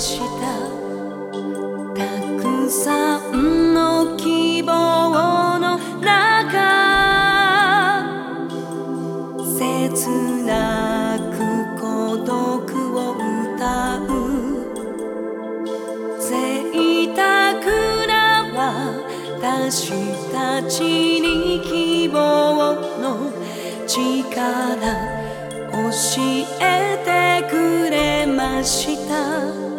したたくさんの希望の中切なく孤独を歌う。贅沢な私たちに希望の力教えてくれました